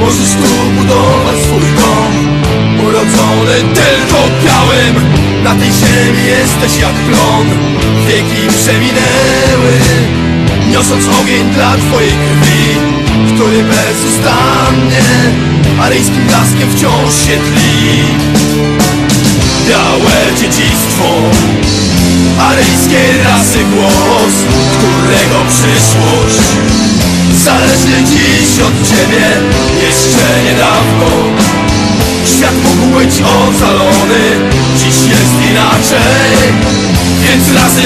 Możesz tu budować swój dom Urodzony Na tej ziemi jesteś jak plon. Wieki przeminęły Niosąc ogień dla twojej krwi Który bezustannie Aryjskim blaskiem wciąż się tli. Białe dziedzictwo Aryjskiej rasy głos Którego przyszłość Zależy dziś od ciebie Jeszcze niedawno. Świat mógł być ocalony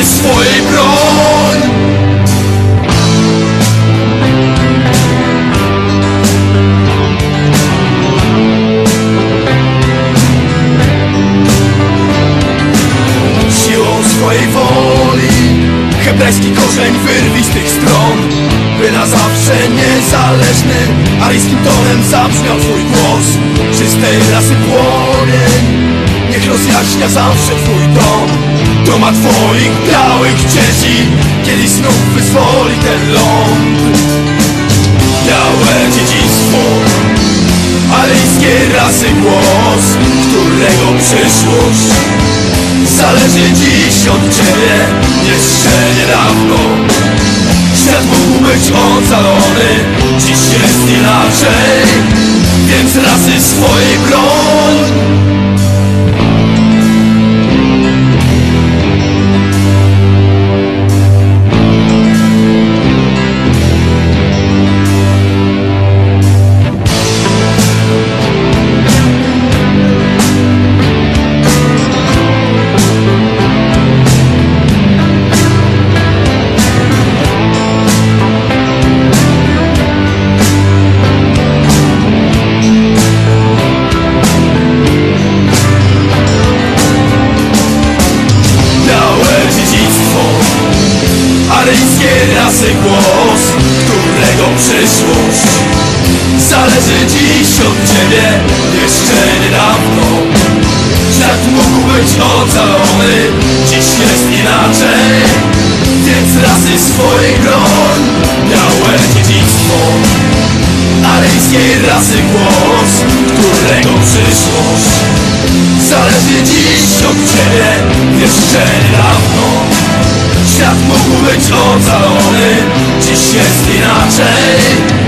swojej broń. Siłą swojej woli Hebrajski korzeń wyrwij z tych stron By na zawsze niezależny Aryjskim tonem zabrzmiał twój głos. Czystej rasy płomień Niech rozjaśnia zawsze twój dom Doma twoich białych dzieci Kiedyś znów wyzwoli ten ląd. Białe dziedzictwo Aryjskiej rasy głos Którego przyszłość Zależy dziś od ciebie Jeszcze niedawno. Świat mógł być ocalony Dziś jest inaczej głos Którego przyszłość Zależy dziś od ciebie Jeszcze niedawno. Świat mógł być ocalony Dziś jest inaczej Więc rasy swojej broń Białe dziedzictwo Aryjskiej rasy głos Którego przyszłość Zależy dziś od ciebie Jeszcze niedawno być ocalony Dziś jest inaczej